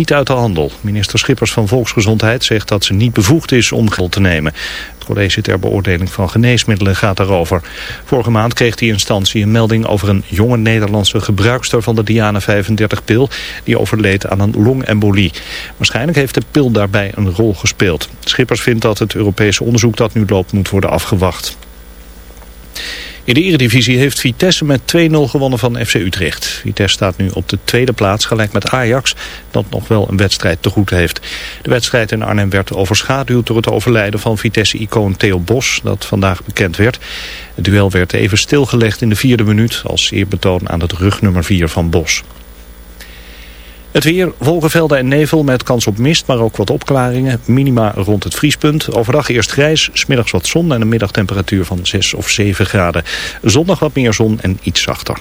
niet uit de handel. Minister Schippers van Volksgezondheid zegt dat ze niet bevoegd is om geld te nemen. Het college ter beoordeling van geneesmiddelen gaat daarover. Vorige maand kreeg die instantie een melding over een jonge Nederlandse gebruikster van de Diana 35-pil... die overleed aan een longembolie. Waarschijnlijk heeft de pil daarbij een rol gespeeld. Schippers vindt dat het Europese onderzoek dat nu loopt moet worden afgewacht. In de Eredivisie heeft Vitesse met 2-0 gewonnen van FC Utrecht. Vitesse staat nu op de tweede plaats, gelijk met Ajax, dat nog wel een wedstrijd te goed heeft. De wedstrijd in Arnhem werd overschaduwd door het overlijden van Vitesse-icoon Theo Bos, dat vandaag bekend werd. Het duel werd even stilgelegd in de vierde minuut als eerbetoon aan het rugnummer 4 van Bos. Het weer, wolkenvelden en nevel met kans op mist, maar ook wat opklaringen. Minima rond het vriespunt. Overdag eerst grijs, smiddags wat zon en een middagtemperatuur van 6 of 7 graden. Zondag wat meer zon en iets zachter.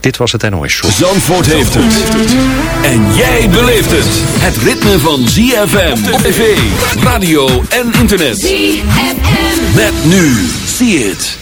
Dit was het NOS Show. Zandvoort heeft het. En jij beleeft het. Het ritme van ZFM op tv, radio en internet. ZFM. Met nu. See it.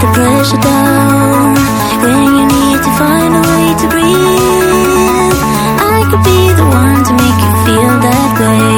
The pressure down. When you need to find a way to breathe. I could be the one to make you feel that way.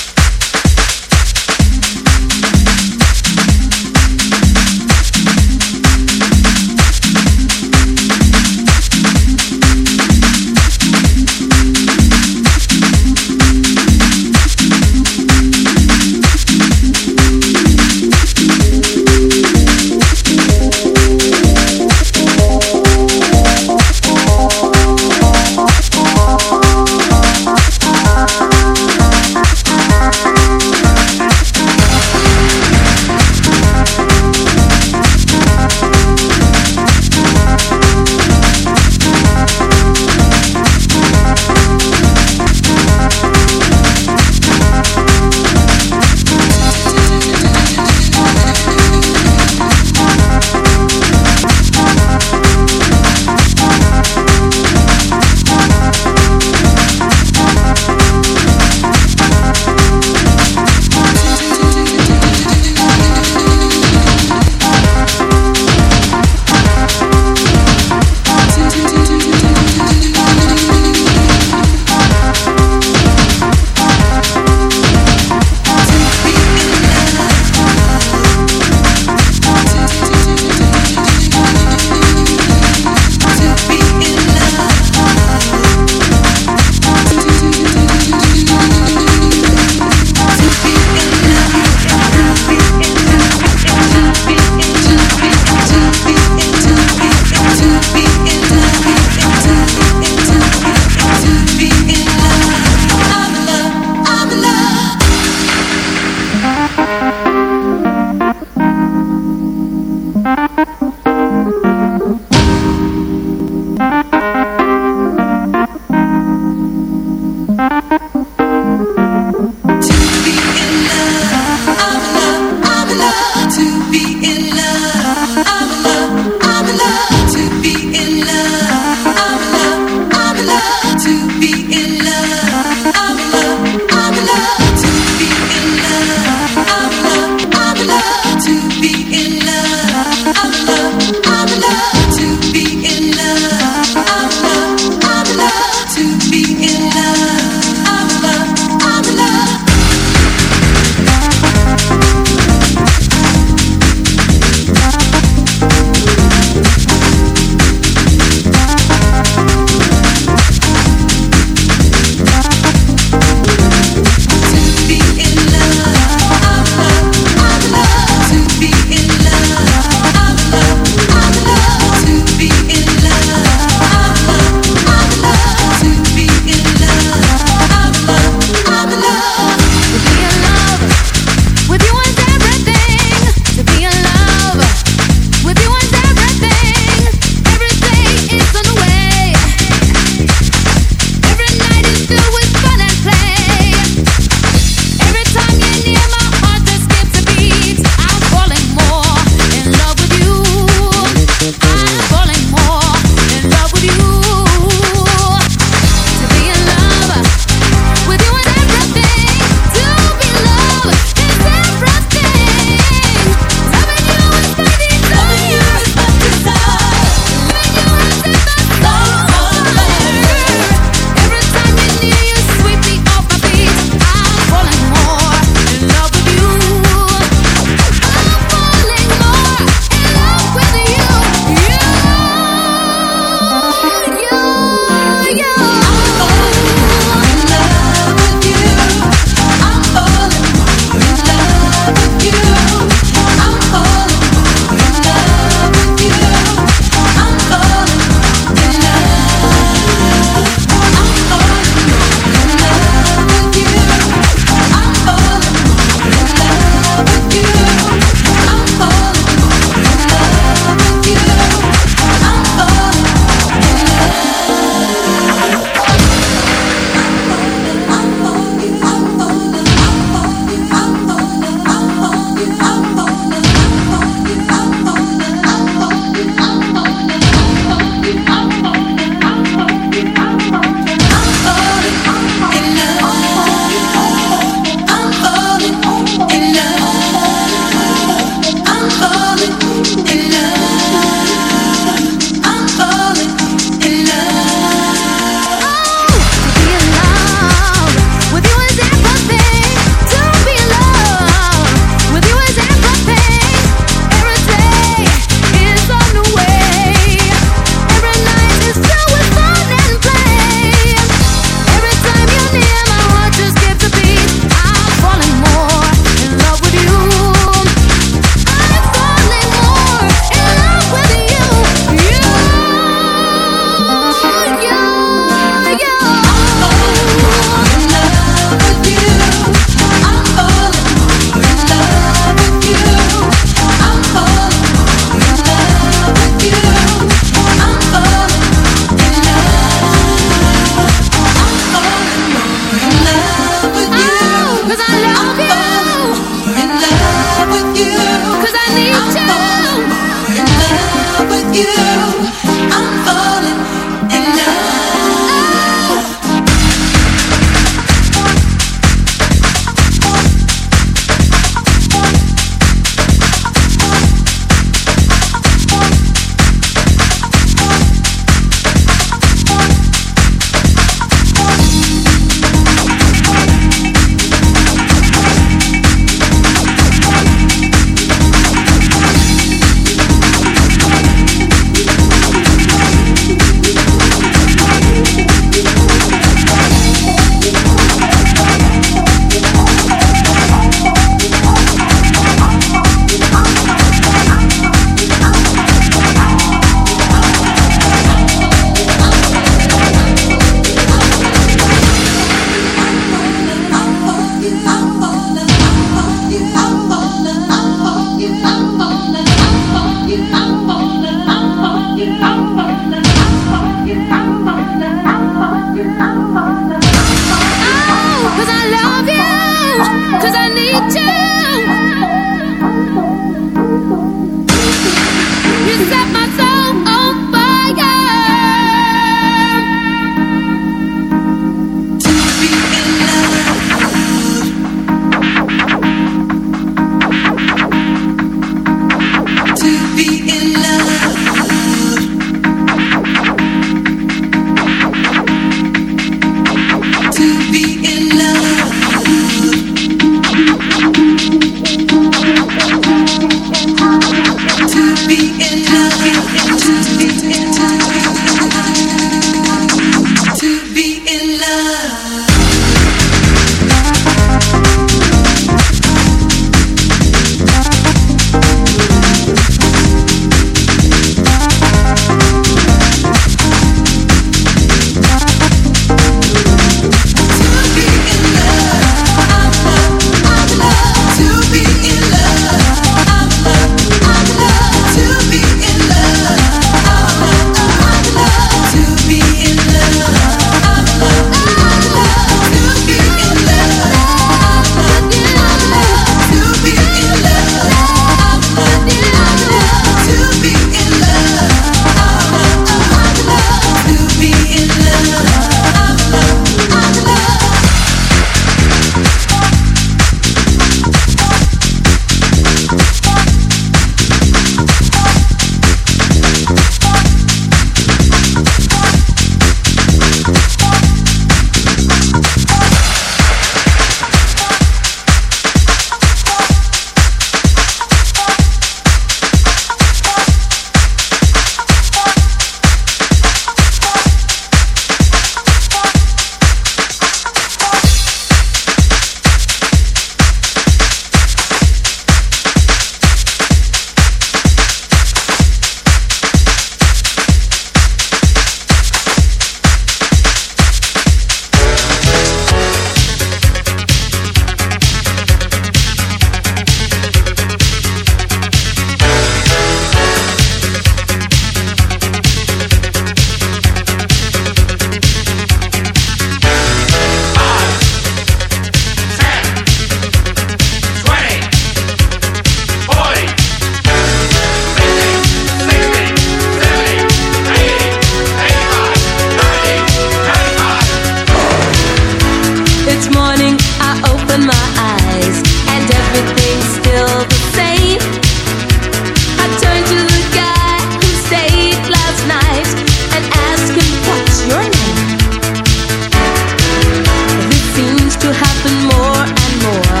happen more and more.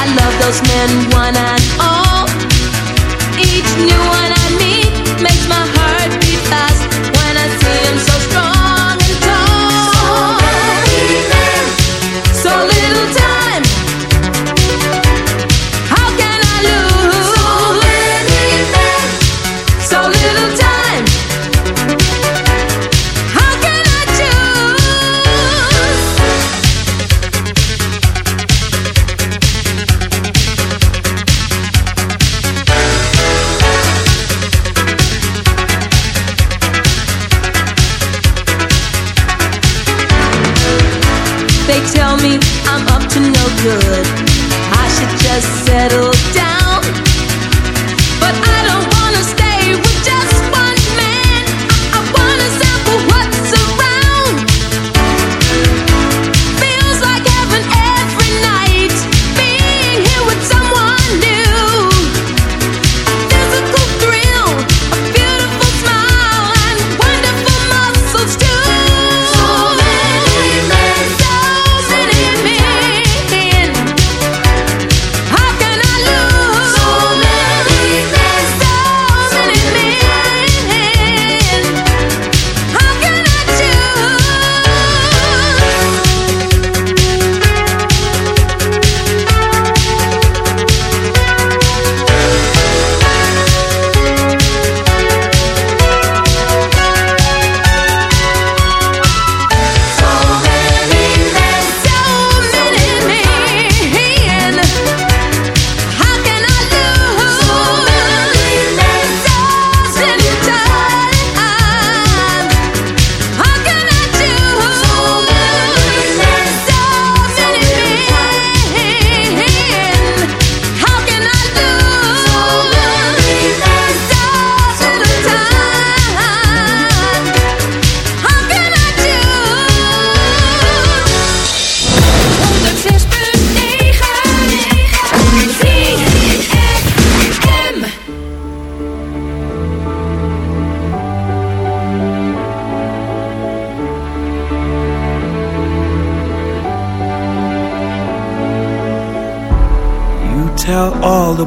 I love those men one and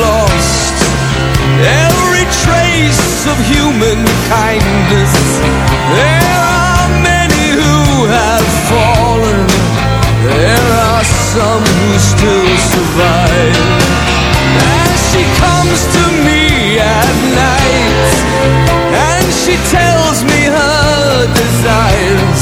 Lost every trace of human kindness. There are many who have fallen. There are some who still survive. And she comes to me at night and she tells me her desires.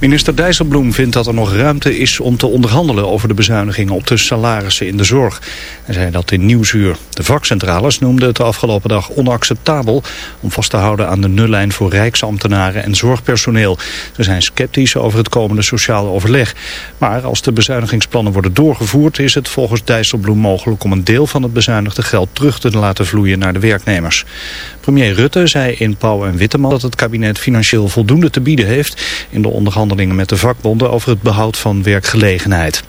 Minister Dijsselbloem vindt dat er nog ruimte is om te onderhandelen over de bezuinigingen op de salarissen in de zorg. Hij zei dat in Nieuwsuur. De vakcentrales noemden het de afgelopen dag onacceptabel om vast te houden aan de nullijn voor rijksambtenaren en zorgpersoneel. Ze zijn sceptisch over het komende sociale overleg. Maar als de bezuinigingsplannen worden doorgevoerd is het volgens Dijsselbloem mogelijk om een deel van het bezuinigde geld terug te laten vloeien naar de werknemers. Premier Rutte zei in Pauw en Witteman dat het kabinet financieel voldoende te bieden heeft in de onderhandelingen met de vakbonden over het behoud van werkgelegenheid.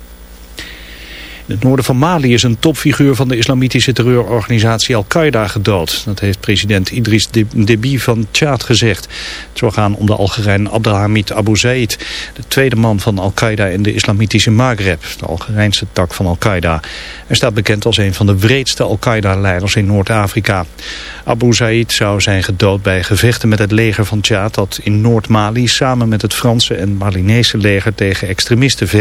In het noorden van Mali is een topfiguur van de islamitische terreurorganisatie Al-Qaeda gedood. Dat heeft president Idris Deby van Tjaad gezegd. Het zou gaan om de Algerijn Abdelhamid Abu Zaid, de tweede man van Al-Qaeda in de islamitische Maghreb, de Algerijnse tak van Al-Qaeda. Hij staat bekend als een van de wreedste Al-Qaeda-leiders in Noord-Afrika. Abu Zaid zou zijn gedood bij gevechten met het leger van Tjaad dat in Noord-Mali samen met het Franse en Malinese leger tegen extremisten vecht.